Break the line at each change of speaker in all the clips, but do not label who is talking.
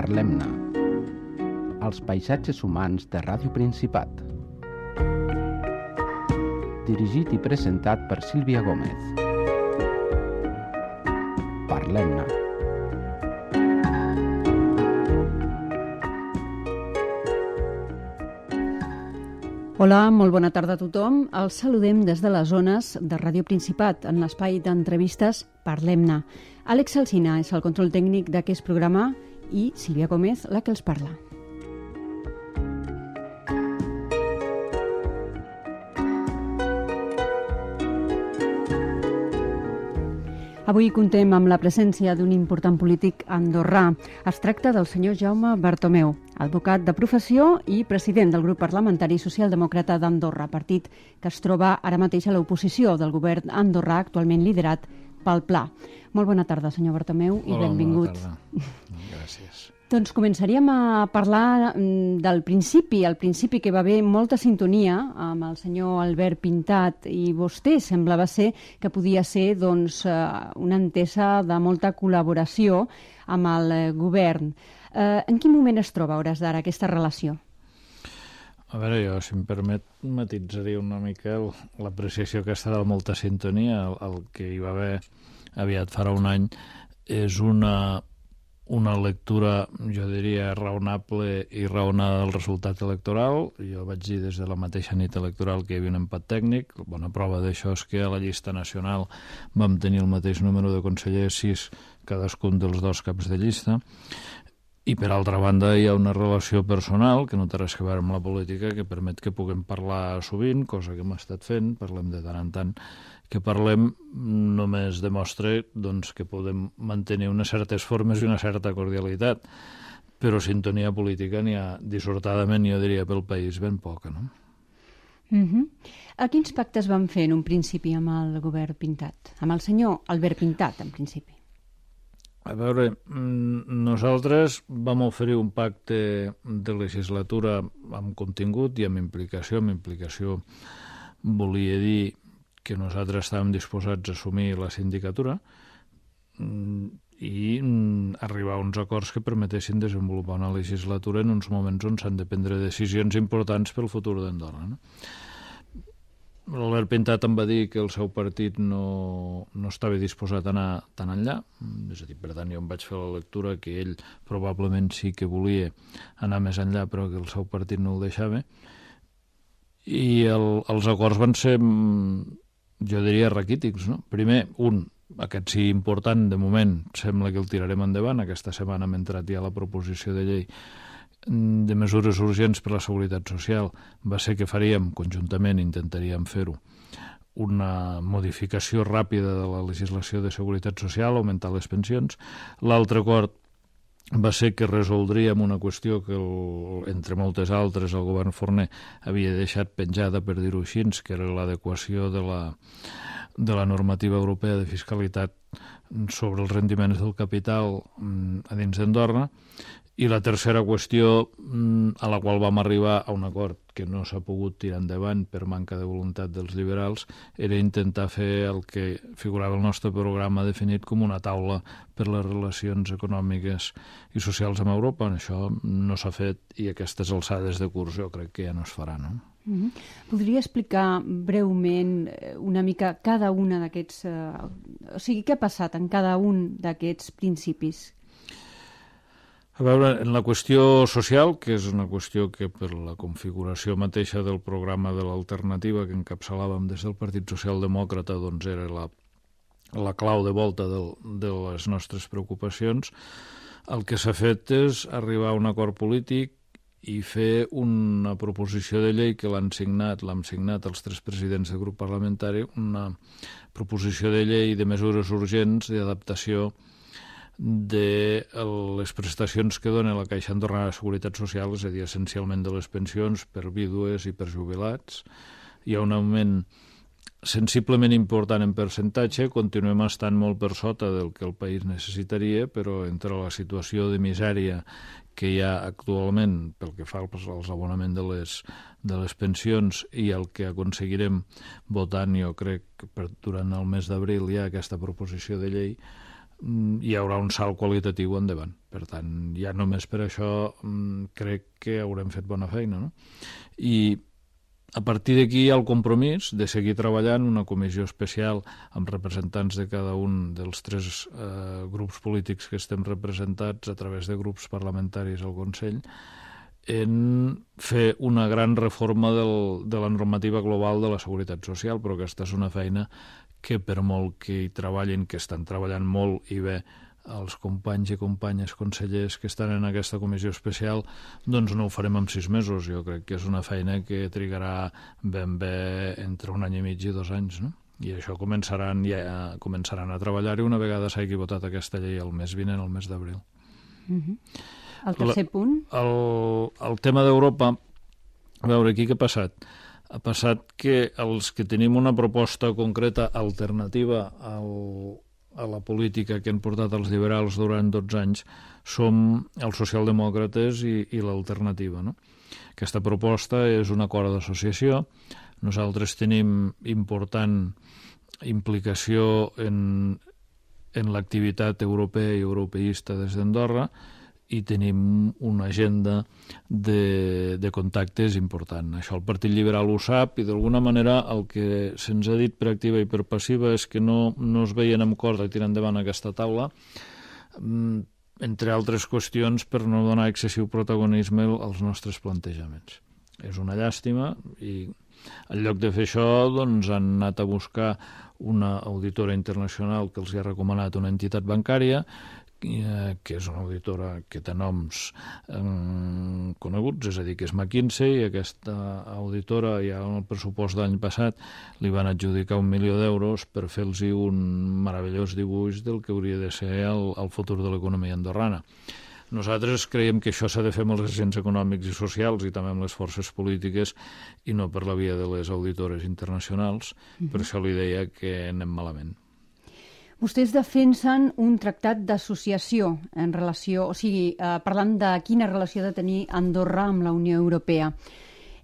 Parlem-ne. Els paisatges humans de Ràdio Principat. Dirigit i presentat per Sílvia Gómez. Parlem-ne.
Hola, molt bona tarda a tothom. Els saludem des de les zones de Ràdio Principat, en l'espai d'entrevistes Parlem-ne. Àlex Alsina és el control tècnic d'aquest programa i Sílvia Gómez, la que els parla. Avui contem amb la presència d'un important polític andorrà. Es tracta del senyor Jaume Bartomeu, advocat de professió i president del grup parlamentari socialdemòcrata d'Andorra, partit que es troba ara mateix a l'oposició del govern andorrà, actualment liderat pel Pla. Molt bona tarda, senyor Bartomeu, i benvingut.
Bona tarda. Gràcies.
Doncs començaríem a parlar mm, del principi, al principi que va haver molta sintonia amb el senyor Albert Pintat i vostè semblava ser que podia ser doncs, eh, una entesa de molta col·laboració amb el eh, govern. Eh, en quin moment es troba, a hores d'ara, aquesta relació?
A veure, jo, si em permet, matissaria una mica l'apreciació aquesta de molta sintonia. El, el que hi va haver aviat farà un any és una, una lectura, jo diria, raonable i raonada del resultat electoral. Jo vaig dir des de la mateixa nit electoral que hi havia un empat tècnic. Bona prova d'això és que a la llista nacional vam tenir el mateix número de consellers, sis cadascun dels dos caps de llista. I per altra banda hi ha una relació personal que no té res a veure amb la política que permet que puguem parlar sovint, cosa que hem estat fent, parlem de tant en tant que parlem només demostra doncs, que podem mantenir unes certes formes i una certa cordialitat, però sintonia política n'hi ha dissortadament, jo diria, pel país ben poca, no?
Uh -huh. A quins pactes van fer en un principi amb el govern Pintat? Amb el senyor Albert Pintat, en principi.
A veure, mm, nosaltres vam oferir un pacte de legislatura amb contingut i amb implicació. Amb implicació volia dir que nosaltres estàvem disposats a assumir la sindicatura mm, i mm, arribar a uns acords que permetessin desenvolupar una legislatura en uns moments on s'han de prendre decisions importants pel futur d'Andorra. No? L'Albert Pintat em va dir que el seu partit no, no estava disposat a anar tan enllà, és a dir, per tant, jo em vaig fer la lectura que ell probablement sí que volia anar més enllà, però que el seu partit no el deixava, i el, els acords van ser, mm, jo diria, raquítics. No? Primer, un, aquest sí important, de moment, sembla que el tirarem endavant. Aquesta setmana hem entrat ja la proposició de llei de mesures urgents per a la seguretat social va ser que faríem conjuntament, intentaríem fer-ho, una modificació ràpida de la legislació de seguretat social, augmentar les pensions. L'altre acord va ser que resoldríem una qüestió que, el, entre moltes altres, el govern Forner havia deixat penjada, per dir-ho així, que era l'adequació de la, de la normativa europea de fiscalitat sobre els rendiments del capital mm, a dins d'Andorra, i la tercera qüestió mm, a la qual vam arribar a un acord que no s'ha pogut tirar endavant per manca de voluntat dels liberals era intentar fer el que figurava el nostre programa definit com una taula per les relacions econòmiques i socials amb Europa. Això no s'ha fet i aquestes alçades de curs jo crec que ja no es farà, no?
Uh -huh. Podria explicar breument eh, una mica cada una d'aquests... Eh, o sigui, què ha passat en cada un d'aquests principis?
A veure, en la qüestió social, que és una qüestió que per la configuració mateixa del programa de l'alternativa que encapçalàvem des del Partit Socialdemòcrata, doncs era la, la clau de volta del, de les nostres preocupacions, el que s'ha fet és arribar a un acord polític i fer una proposició de llei que l'han signat, l'han signat els tres presidents del grup parlamentari, una proposició de llei de mesures urgents d'adaptació de les prestacions que dona la Caixa Andorrana de Seguretat Social, és a dir, essencialment de les pensions per vídues i per jubilats. Hi ha un augment sensiblement important en percentatge, continuem estant molt per sota del que el país necessitaria, però entre la situació de misèria que hi ha actualment pel que fa als, abonaments de les, de les pensions i el que aconseguirem votant, jo crec, per, durant el mes d'abril ha aquesta proposició de llei, hi haurà un salt qualitatiu endavant. Per tant, ja només per això mm, crec que haurem fet bona feina. No? I a partir d'aquí hi ha el compromís de seguir treballant una comissió especial amb representants de cada un dels tres eh, grups polítics que estem representats a través de grups parlamentaris al Consell en fer una gran reforma del, de la normativa global de la seguretat social, però aquesta és una feina que per molt que hi treballin, que estan treballant molt i bé els companys i companyes consellers que estan en aquesta comissió especial, doncs no ho farem en sis mesos. Jo crec que és una feina que trigarà ben bé entre un any i mig i dos anys, no? I això començaran, ja, començaran a treballar-hi una vegada s'hagi votat aquesta llei el mes vinent, el mes d'abril.
Uh -huh. El tercer
La,
punt?
El, el tema d'Europa, a veure, aquí què ha passat? Ha passat que els que tenim una proposta concreta alternativa al, a la política que han portat els liberals durant 12 anys som els socialdemòcrates i, i l'alternativa. No? Aquesta proposta és un acord d'associació. Nosaltres tenim important implicació en, en l'activitat europea i europeista des d'Andorra i tenim una agenda de, de contactes important. Això el Partit Liberal ho sap i d'alguna manera el que se'ns ha dit per activa i per passiva és que no, no es veien amb cor de tirar endavant aquesta taula mm, entre altres qüestions per no donar excessiu protagonisme als nostres plantejaments. És una llàstima i en lloc de fer això doncs, han anat a buscar una auditora internacional que els ha recomanat una entitat bancària que és una auditora que té noms eh, coneguts, és a dir, que és McKinsey, i aquesta auditora ja en el pressupost d'any passat li van adjudicar un milió d'euros per fer-los un meravellós dibuix del que hauria de ser el, el futur de l'economia andorrana. Nosaltres creiem que això s'ha de fer amb els agents econòmics i socials i també amb les forces polítiques i no per la via de les auditores internacionals. Mm -hmm. Per això li deia que anem malament.
Vostès defensen un tractat d'associació en relació, o sigui, eh, parlant de quina relació ha de tenir Andorra amb la Unió Europea.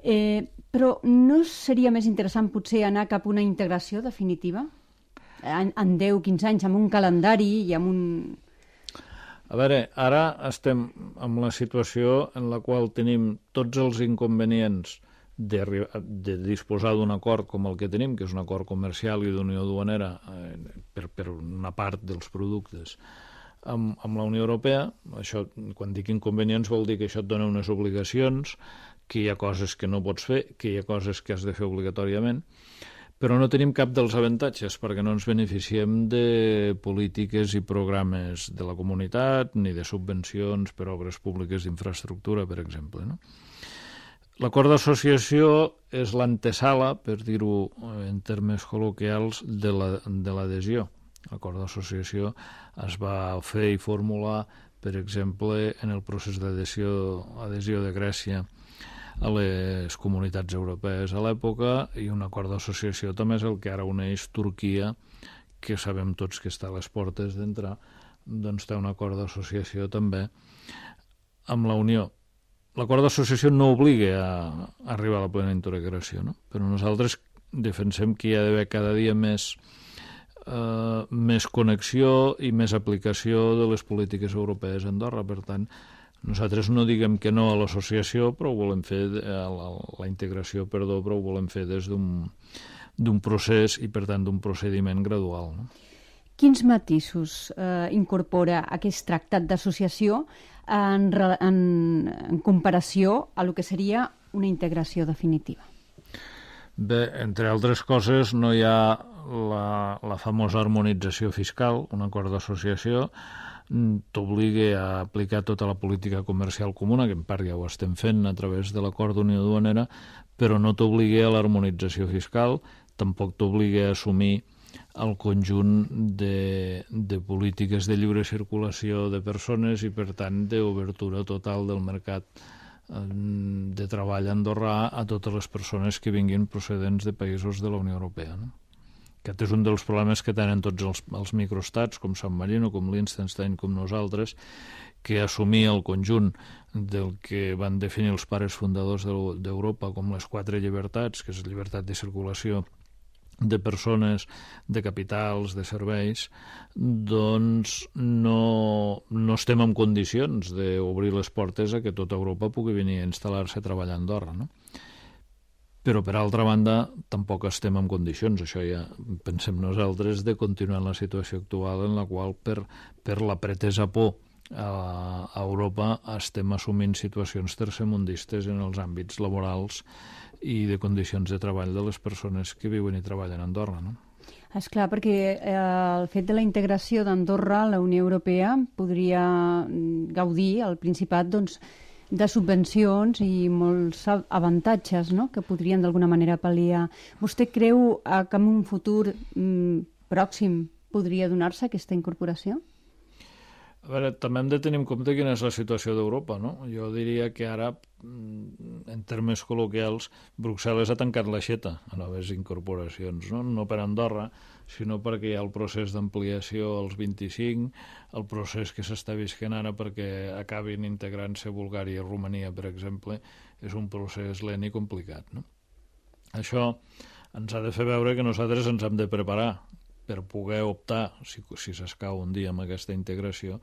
Eh, però no seria més interessant potser anar cap a una integració definitiva? En, en 10-15 anys, amb un calendari i amb un...
A veure, ara estem en la situació en la qual tenim tots els inconvenients de, de disposar d'un acord com el que tenim, que és un acord comercial i d'unió duanera eh, per, per una part dels productes amb, amb la Unió Europea, això, quan dic inconvenients vol dir que això et dona unes obligacions, que hi ha coses que no pots fer, que hi ha coses que has de fer obligatòriament, però no tenim cap dels avantatges perquè no ens beneficiem de polítiques i programes de la comunitat ni de subvencions per obres públiques d'infraestructura, per exemple. No? L'acord d'associació és l'antesala, per dir-ho en termes col·loquials, de l'adhesió. La, L'acord d'associació es va fer i formular, per exemple, en el procés d'adhesió adhesió de Grècia a les comunitats europees a l'època i un acord d'associació també és el que ara uneix Turquia, que sabem tots que està a les portes d'entrar, doncs té un acord d'associació també amb la Unió l'acord d'associació no obliga a, a arribar a la plena integració, no? però nosaltres defensem que hi ha d'haver cada dia més, eh, més connexió i més aplicació de les polítiques europees a Andorra. Per tant, nosaltres no diguem que no a l'associació, però ho volem fer, a la, la integració, perdó, però ho volem fer des d'un procés i, per tant, d'un procediment gradual. No?
Quins matisos eh, incorpora aquest tractat d'associació en, en, en comparació a lo que seria una integració definitiva?
Bé, entre altres coses, no hi ha la, la famosa harmonització fiscal, un acord d'associació, t'obliga a aplicar tota la política comercial comuna, que en part ja ho estem fent a través de l'acord d'Unió Duanera, però no t'obliga a l'harmonització fiscal, tampoc t'obliga a assumir el conjunt de, de polítiques de lliure circulació de persones i, per tant, d'obertura total del mercat eh, de treball andorrà a totes les persones que vinguin procedents de països de la Unió Europea. No? Aquest és un dels problemes que tenen tots els, els microestats, com San Marino, com Liechtenstein, com nosaltres, que assumir el conjunt del que van definir els pares fundadors d'Europa com les quatre llibertats, que és llibertat de circulació, de persones, de capitals, de serveis, doncs no, no estem en condicions d'obrir les portes a que tota Europa pugui venir a instal·lar-se a treballar a Andorra, no? Però, per altra banda, tampoc estem en condicions, això ja pensem nosaltres, de continuar en la situació actual en la qual, per, per la pretesa por a, Europa, estem assumint situacions tercermundistes en els àmbits laborals i de condicions de treball de les persones que viuen i treballen a Andorra. No?
És clar, perquè eh, el fet de la integració d'Andorra a la Unió Europea podria mm, gaudir al Principat doncs, de subvencions i molts avantatges no? que podrien d'alguna manera pal·liar. Vostè creu eh, que en un futur mm, pròxim podria donar-se aquesta incorporació?
A veure, també hem de tenir en compte quina és la situació d'Europa, no? Jo diria que ara, mm, en termes col·loquials, Brussel·les ha tancat l'aixeta a noves incorporacions, no? No per Andorra, sinó perquè hi ha el procés d'ampliació als 25, el procés que s'està visquent ara perquè acabin integrant-se Bulgària i Romania, per exemple, és un procés lent i complicat, no? Això ens ha de fer veure que nosaltres ens hem de preparar per poder optar, si, si s'escau un dia amb aquesta integració,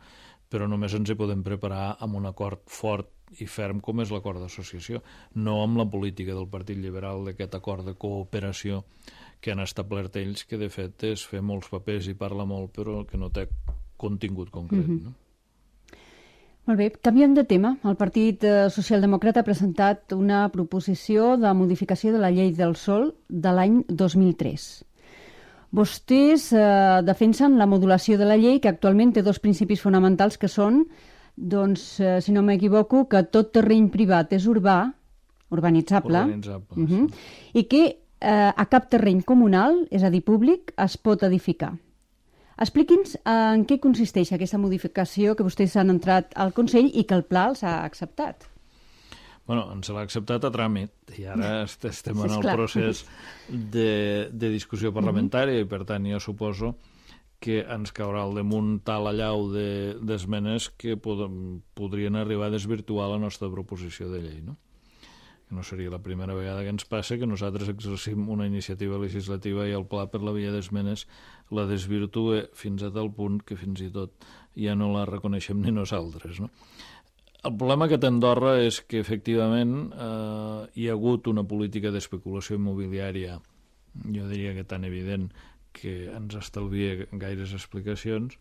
però només ens hi podem preparar amb un acord fort i ferm com és l'acord d'associació, no amb la política del Partit Liberal d'aquest acord de cooperació que han establert ells, que de fet és fer molts papers i parla molt, però que no té contingut concret. Mm -hmm. no?
Molt bé, canviant de tema, el Partit eh, Socialdemòcrata ha presentat una proposició de modificació de la llei del sol de l'any 2003. Vostès eh, defensen la modulació de la llei, que actualment té dos principis fonamentals que són, doncs, eh, si no m'equivoco, que tot terreny privat és urbà, urbanitzable,
urbanitzable uh -huh, sí.
i que eh, a cap terreny comunal, és a dir, públic, es pot edificar. Expliqui'ns eh, en què consisteix aquesta modificació que vostès han entrat al Consell i que el Pla els ha acceptat
bueno, ens l'ha acceptat a tràmit i ara estem en el procés de, de discussió parlamentària i per tant jo suposo que ens caurà al damunt tal allau d'esmenes de, que pod podrien arribar a desvirtuar la nostra proposició de llei, no? no seria la primera vegada que ens passa que nosaltres exercim una iniciativa legislativa i el pla per la via d'esmenes la desvirtue fins a tal punt que fins i tot ja no la reconeixem ni nosaltres. No? El problema que té Andorra és que efectivament eh, hi ha hagut una política d'especulació immobiliària, jo diria que tan evident que ens estalvia gaires explicacions,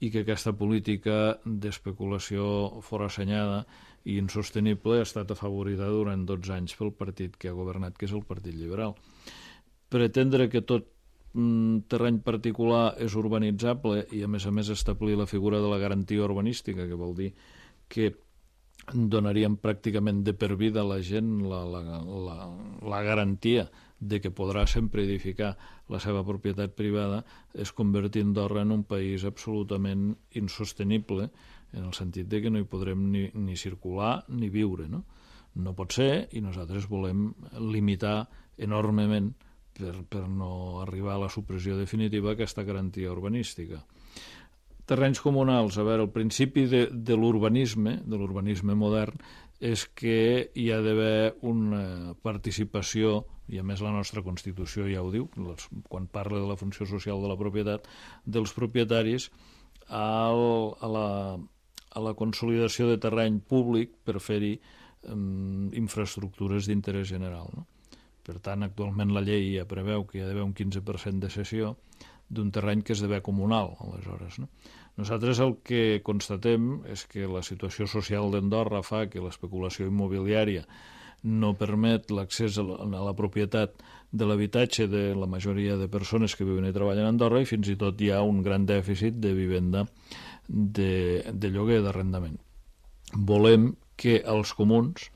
i que aquesta política d'especulació forassenyada i insostenible ha estat afavorida durant 12 anys pel partit que ha governat, que és el Partit Liberal. Pretendre que tot mm, terreny particular és urbanitzable i, a més a més, establir la figura de la garantia urbanística, que vol dir que donaríem pràcticament de per vida a la gent la, la, la, la garantia de que podrà sempre edificar la seva propietat privada és convertir Andorra en un país absolutament insostenible en el sentit de que no hi podrem ni, ni circular ni viure. No? no pot ser i nosaltres volem limitar enormement per, per no arribar a la supressió definitiva aquesta garantia urbanística terrenys comunals, a veure, el principi de, de l'urbanisme, de l'urbanisme modern, és que hi ha d'haver una participació, i a més la nostra Constitució ja ho diu, quan parla de la funció social de la propietat, dels propietaris al, a, la, a la consolidació de terreny públic per fer-hi um, infraestructures d'interès general. No? Per tant, actualment la llei ja preveu que hi ha d'haver un 15% de cessió, d'un terreny que esdevé comunal, aleshores. No? Nosaltres el que constatem és que la situació social d'Andorra fa que l'especulació immobiliària no permet l'accés a, a la propietat de l'habitatge de la majoria de persones que viuen i treballen a Andorra i fins i tot hi ha un gran dèficit de vivenda de, de lloguer d'arrendament. Volem que els comuns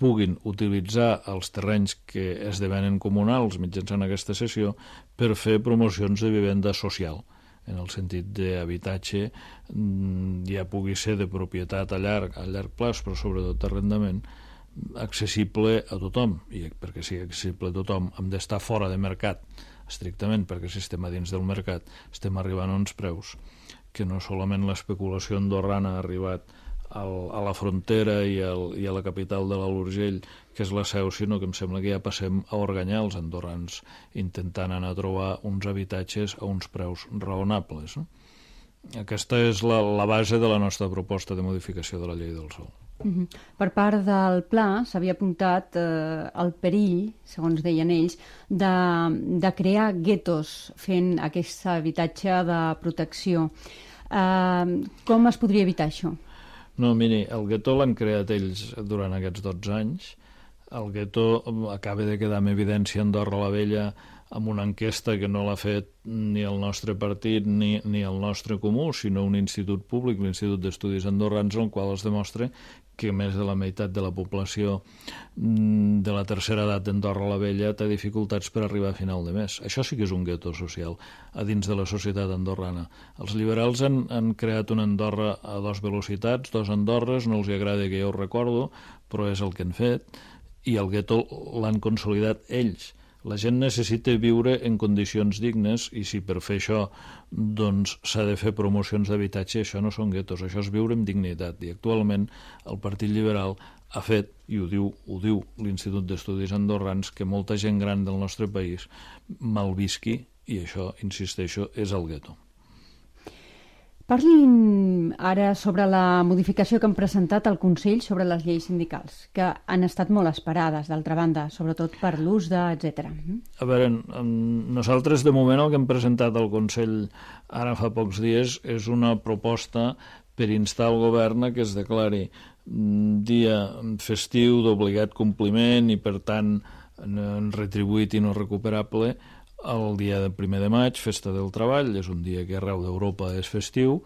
puguin utilitzar els terrenys que esdevenen comunals mitjançant aquesta sessió per fer promocions de vivenda social en el sentit d'habitatge mm, ja pugui ser de propietat a llarg, a llarg plaç, però sobretot d'arrendament, accessible a tothom, i perquè sigui accessible a tothom hem d'estar fora de mercat, estrictament, perquè si estem a dins del mercat estem arribant a uns preus que no solament l'especulació andorrana ha arribat al, a la frontera i, al, i a la capital de l'Alt Urgell, que és la seu, sinó que em sembla que ja passem a organyar els andorrans intentant anar a trobar uns habitatges a uns preus raonables. No? Aquesta és la, la base de la nostra proposta de modificació de la llei del sol.
Uh -huh. Per part del pla s'havia apuntat eh, el perill, segons deien ells, de, de crear guetos fent aquest habitatge de protecció. Eh, com es podria evitar això?
No, miri, el gueto l'han creat ells durant aquests 12 anys. El gueto acaba de quedar en evidència Andorra la Vella amb una enquesta que no l'ha fet ni el nostre partit ni, ni el nostre comú, sinó un institut públic, l'Institut d'Estudis Andorrans, en el qual es demostra que més de la meitat de la població mm, de la tercera edat d'Andorra la Vella té dificultats per arribar a final de mes. Això sí que és un gueto social a dins de la societat andorrana. Els liberals han, han creat una Andorra a dos velocitats, dos Andorres, no els agrada que jo ho recordo, però és el que han fet, i el gueto l'han consolidat ells la gent necessita viure en condicions dignes i si per fer això doncs s'ha de fer promocions d'habitatge, això no són guetos, això és viure amb dignitat. I actualment el Partit Liberal ha fet, i ho diu, ho diu l'Institut d'Estudis Andorrans, que molta gent gran del nostre país malvisqui i això, insisteixo, és el gueto.
Parlin ara sobre la modificació que han presentat al Consell sobre les lleis sindicals, que han estat molt esperades, d'altra banda, sobretot per l'ús de, etc.
A veure, nosaltres de moment el que hem presentat al Consell ara fa pocs dies és una proposta per instar el govern a que es declari dia festiu d'obligat compliment i, per tant, retribuït i no recuperable el dia del primer de maig, festa del treball, és un dia que arreu d'Europa és festiu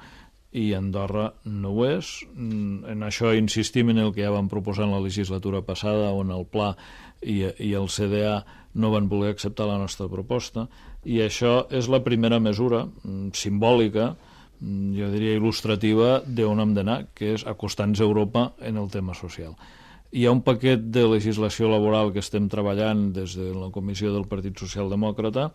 i Andorra no ho és. Mm, en això insistim en el que ja vam proposar en la legislatura passada, on el Pla i, i el CDA no van voler acceptar la nostra proposta, i això és la primera mesura mm, simbòlica, mm, jo diria il·lustrativa, d'on hem d'anar, que és acostar-nos a Europa en el tema social. Hi ha un paquet de legislació laboral que estem treballant des de la Comissió del Partit Socialdemòcrata.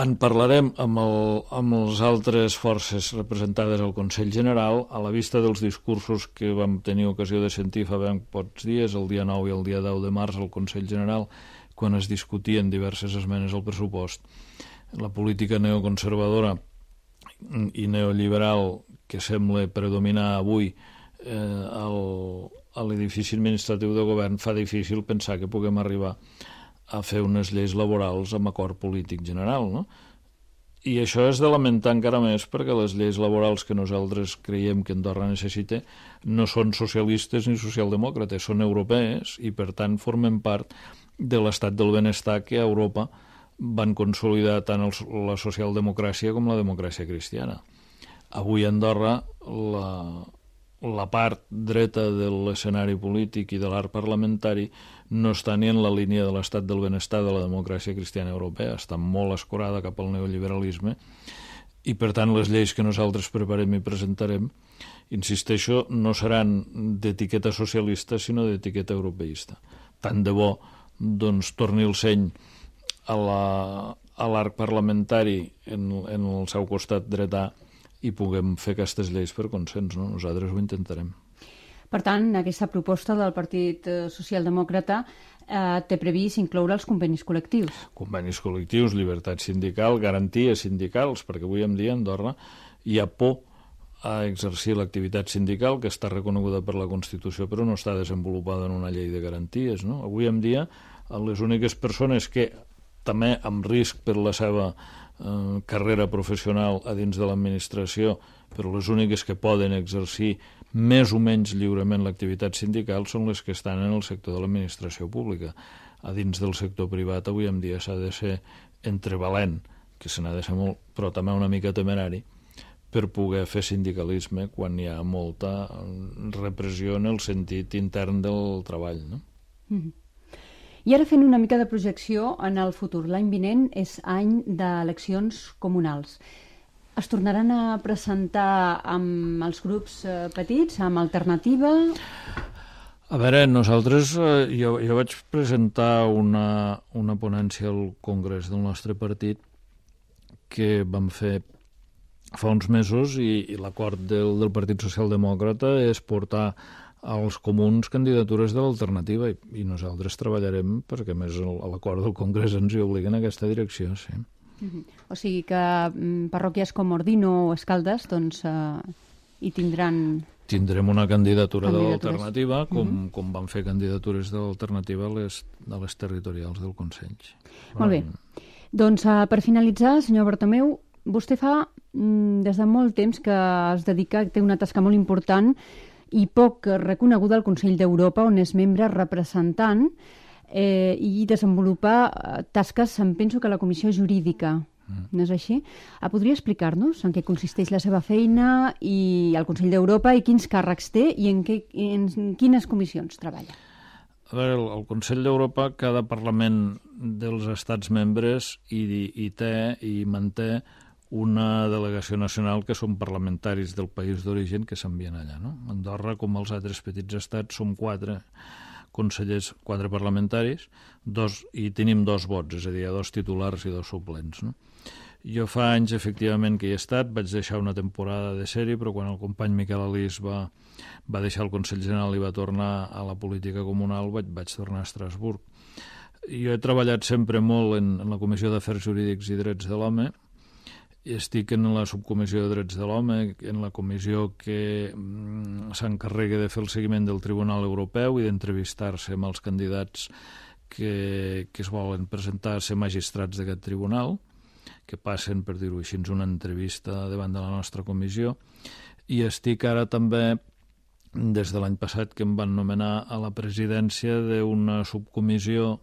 En parlarem amb, el, amb les altres forces representades al Consell General a la vista dels discursos que vam tenir ocasió de sentir fa ben pocs dies, el dia 9 i el dia 10 de març al Consell General, quan es discutien diverses esmenes al pressupost. La política neoconservadora i neoliberal que sembla predominar avui eh, el, a l'edifici administratiu de govern fa difícil pensar que puguem arribar a fer unes lleis laborals amb acord polític general, no? I això és de lamentar encara més perquè les lleis laborals que nosaltres creiem que Andorra necessita no són socialistes ni socialdemòcrates, són europees i per tant formen part de l'estat del benestar que a Europa van consolidar tant el, la socialdemocràcia com la democràcia cristiana. Avui a Andorra la, la part dreta de l'escenari polític i de l'art parlamentari no està ni en la línia de l'estat del benestar de la democràcia cristiana europea, està molt escorada cap al neoliberalisme i per tant les lleis que nosaltres preparem i presentarem, insisteixo, no seran d'etiqueta socialista sinó d'etiqueta europeista. Tant de bo doncs, torni el seny a l'arc parlamentari en, en el seu costat dretà i puguem fer aquestes lleis per consens. No? Nosaltres ho intentarem.
Per tant, aquesta proposta del Partit eh, Socialdemòcrata eh, té previst incloure els convenis col·lectius.
Convenis col·lectius, llibertat sindical, garanties sindicals, perquè avui en dia a Andorra hi ha por a exercir l'activitat sindical que està reconeguda per la Constitució però no està desenvolupada en una llei de garanties. No? Avui en dia les úniques persones que també amb risc per la seva eh, carrera professional a dins de l'administració, però les úniques que poden exercir més o menys lliurement l'activitat sindical són les que estan en el sector de l'administració pública. A dins del sector privat avui en dia s'ha de ser entrevalent, que se n'ha de ser molt, però també una mica temerari, per poder fer sindicalisme quan hi ha molta repressió en el sentit intern del treball. No? Mm -hmm.
I ara fent una mica de projecció en el futur. L'any vinent és any d'eleccions comunals. Es tornaran a presentar amb els grups eh, petits, amb alternativa?
A veure, nosaltres, eh, jo, jo vaig presentar una, una ponència al Congrés del nostre partit que vam fer fa uns mesos i, i l'acord del, del Partit Socialdemòcrata és portar als comuns candidatures de l'alternativa i, i nosaltres treballarem perquè més l'acord del Congrés ens hi obliga en aquesta direcció, sí.
Uh -huh. O sigui que mm, parròquies com Ordino o Escaldes doncs eh, hi tindran...
Tindrem una candidatura de l'alternativa com, uh -huh. com van fer candidatures de l'alternativa a, les, a les territorials del Consell.
Molt bé. Doncs eh, per finalitzar, senyor Bartomeu, vostè fa mm, des de molt temps que es dedica, té una tasca molt important i poc reconeguda al Consell d'Europa, on és membre representant eh, i desenvolupar eh, tasques, em penso que a la Comissió Jurídica, mm. no és així? Ah, podria explicar-nos en què consisteix la seva feina i al Consell d'Europa i quins càrrecs té i en, què, en quines comissions treballa?
A veure, el, el Consell d'Europa, cada Parlament dels Estats membres hi, hi té i manté una delegació nacional que són parlamentaris del país d'origen que s'envien allà. No? Andorra, com els altres petits estats, som quatre consellers, quatre parlamentaris, dos, i tenim dos vots, és a dir, dos titulars i dos suplents. No? Jo fa anys, efectivament, que hi he estat, vaig deixar una temporada de sèrie, però quan el company Miquel Alís va, va deixar el Consell General i va tornar a la política comunal, vaig, vaig tornar a Estrasburg. Jo he treballat sempre molt en, en la Comissió d'Afers Jurídics i Drets de l'Home, estic en la subcomissió de drets de l'home, en la comissió que mm, s'encarrega de fer el seguiment del Tribunal Europeu i d'entrevistar-se amb els candidats que, que es volen presentar a ser magistrats d'aquest tribunal, que passen, per dir-ho així, una entrevista davant de la nostra comissió, i estic ara també des de l'any passat que em van nomenar a la presidència d'una subcomissió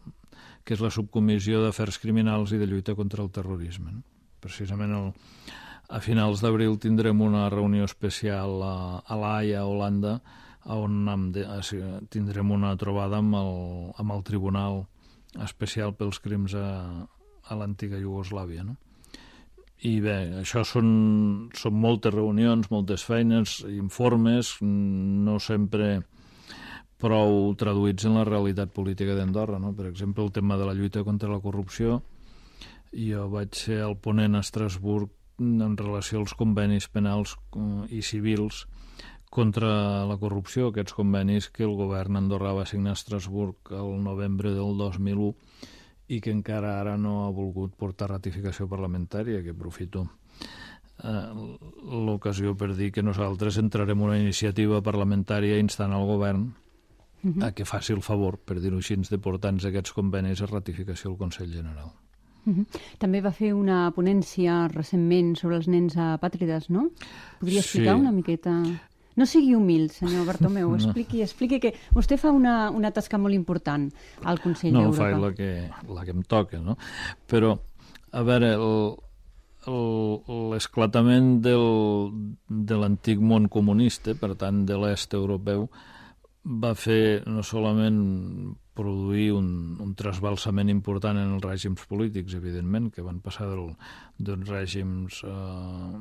que és la subcomissió d'afers criminals i de lluita contra el terrorisme. No? Precisament el, a finals d'abril tindrem una reunió especial a, a l'AIA, a Holanda, on de, a, tindrem una trobada amb el, amb el Tribunal Especial pels Crims a, a l'antiga Iugoslàvia. No? I bé, això són, són moltes reunions, moltes feines, informes, no sempre prou traduïts en la realitat política d'Andorra. No? Per exemple, el tema de la lluita contra la corrupció, jo vaig ser el ponent a Estrasburg en relació als convenis penals eh, i civils contra la corrupció, aquests convenis que el govern andorrà va signar a Estrasburg el novembre del 2001 i que encara ara no ha volgut portar ratificació parlamentària, que aprofito eh, l'ocasió per dir que nosaltres entrarem una iniciativa parlamentària instant al govern uh -huh. a que faci el favor, per dir-ho així, de portar-nos aquests convenis a ratificació al Consell General.
Uh -huh. També va fer una ponència recentment sobre els nens apàtrides, no? Podria explicar sí. una miqueta... No sigui humil, senyor Bartomeu, expliqui, expliqui que vostè fa una, una tasca molt important al Consell
no,
d'Europa.
No, faig la que, la que em toca, no? Però, a veure, l'esclatament de l'antic món comunista, per tant, de l'est europeu, va fer no solament produir un, un trasbalsament important en els règims polítics, evidentment, que van passar dels règims eh,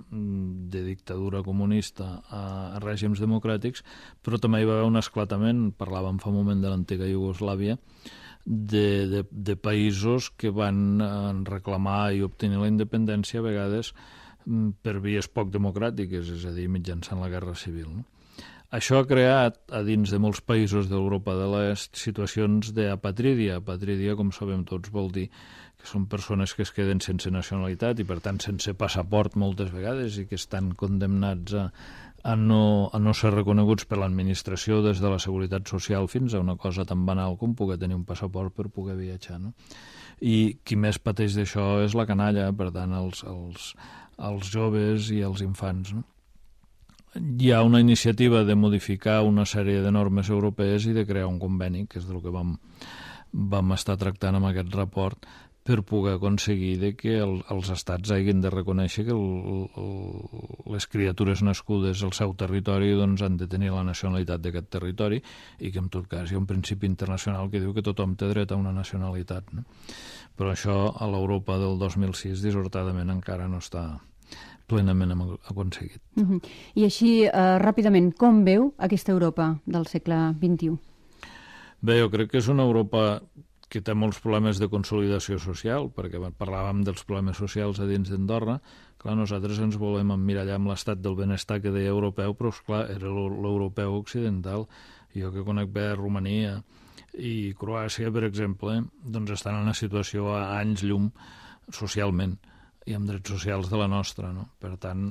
de dictadura comunista a, a règims democràtics, però també hi va haver un esclatament, parlàvem fa un moment de l'antiga Iugoslàvia, de, de, de països que van eh, reclamar i obtenir la independència a vegades mm, per vies poc democràtiques, és a dir, mitjançant la guerra civil. No? Això ha creat, a dins de molts països d'Europa de l'Est, situacions d'apatrídia. Apatrídia, com sabem tots, vol dir que són persones que es queden sense nacionalitat i, per tant, sense passaport moltes vegades i que estan condemnats a, a, no, a no ser reconeguts per l'administració des de la Seguretat Social fins a una cosa tan banal com poder tenir un passaport per poder viatjar. No? I qui més pateix d'això és la canalla, per tant, els, els, els joves i els infants. No? Hi ha una iniciativa de modificar una sèrie de normes europees i de crear un conveni, que és del que vam, vam estar tractant amb aquest rapport, per poder aconseguir de que el, els estats hagin de reconèixer que el, el, les criatures nascudes al seu territori doncs, han de tenir la nacionalitat d'aquest territori i que en tot cas hi ha un principi internacional que diu que tothom té dret a una nacionalitat. No? Però això a l'Europa del 2006 dissortadament encara no està, plenament hem aconseguit.
Uh -huh. I així, eh, ràpidament, com veu aquesta Europa del segle XXI?
Bé, jo crec que és una Europa que té molts problemes de consolidació social, perquè parlàvem dels problemes socials a dins d'Andorra, clar, nosaltres ens volem emmirallar amb l'estat del benestar que deia europeu, però, esclar, era l'europeu occidental. Jo que conec bé Romania i Croàcia, per exemple, doncs estan en una situació a anys llum socialment i amb drets socials de la nostra. No? Per tant,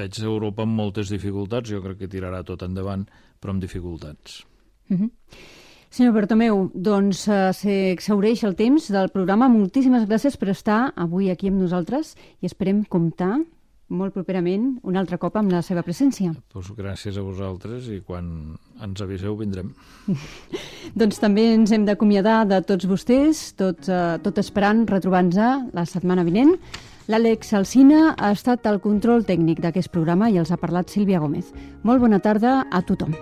veig Europa amb moltes dificultats, jo crec que tirarà tot endavant, però amb dificultats.
Mm -hmm. Senyor Bertomeu, doncs eh, s'exhaureix el temps del programa. Moltíssimes gràcies per estar avui aquí amb nosaltres i esperem comptar molt properament un altre cop amb la seva presència.
Pues gràcies a vosaltres i quan ens aviseu vindrem.
doncs també ens hem d'acomiadar de tots vostès, tot, eh, tot esperant retrobar-nos la setmana vinent. L'Àlex Alsina ha estat el control tècnic d'aquest programa i els ha parlat Sílvia Gómez. Molt bona tarda a tothom.